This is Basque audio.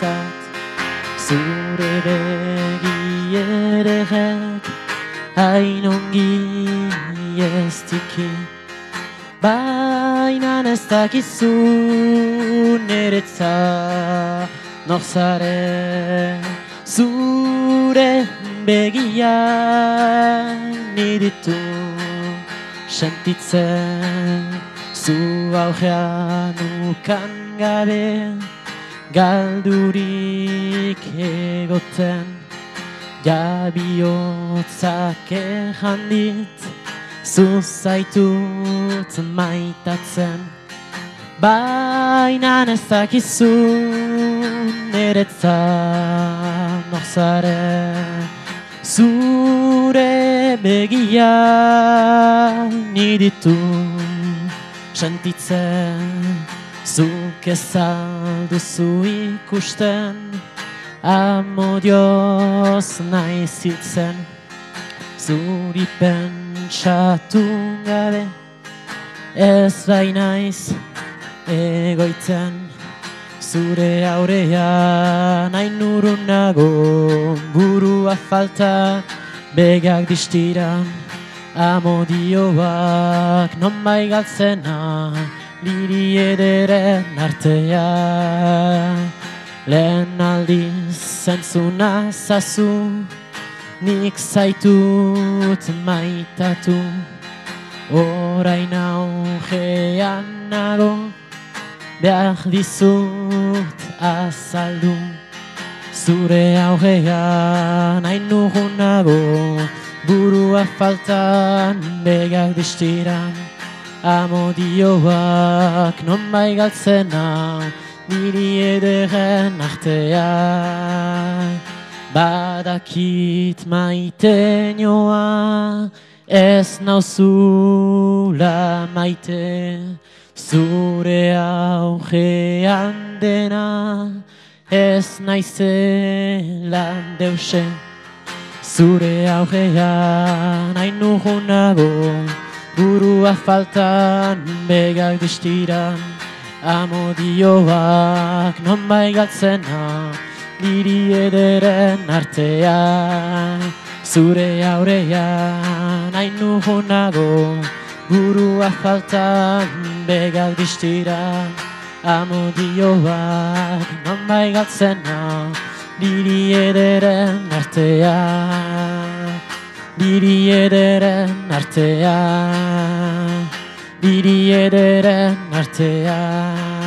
niretzat Zure begi ederrek hain ongi ez diki Baina ez dakizu niretzat Nor zare zure begia niditu sentitzen zu aurrean ukan gabe galdurik egoten jabiotzak errandit zu zaitut maitatzen. Baina ez dakizu niretzat norzare zure begia niditu sentitzen zuk ezalduzu ikusten amodioz nahi zitzen zuri pentsatu gabe ez bainaiz egoitzen. Zure aurean hain urun nago burua falta begak distiran amodioak non bai galtzena niri ederen artea lehen aldiz zentzuna zazu nik zaitut maitatu orain augean nago behar dizut azaldu. Zure aurrean hain nugun nago Burua faltan begak distiran Amodioak non bai galtzena Niri ederen artea Badakit maite nioa Ez nauzula maite. Zure augean dena ez naizela deuse Zure augean hain nugunago Burua faltan begak distiran Amodioak non bai Niri ederen artea Zure aurean hain nugunago Burua faltan begak distira Amodioak non bai galtzena Niri ederen artea Niri ederen artea Niri ederen artea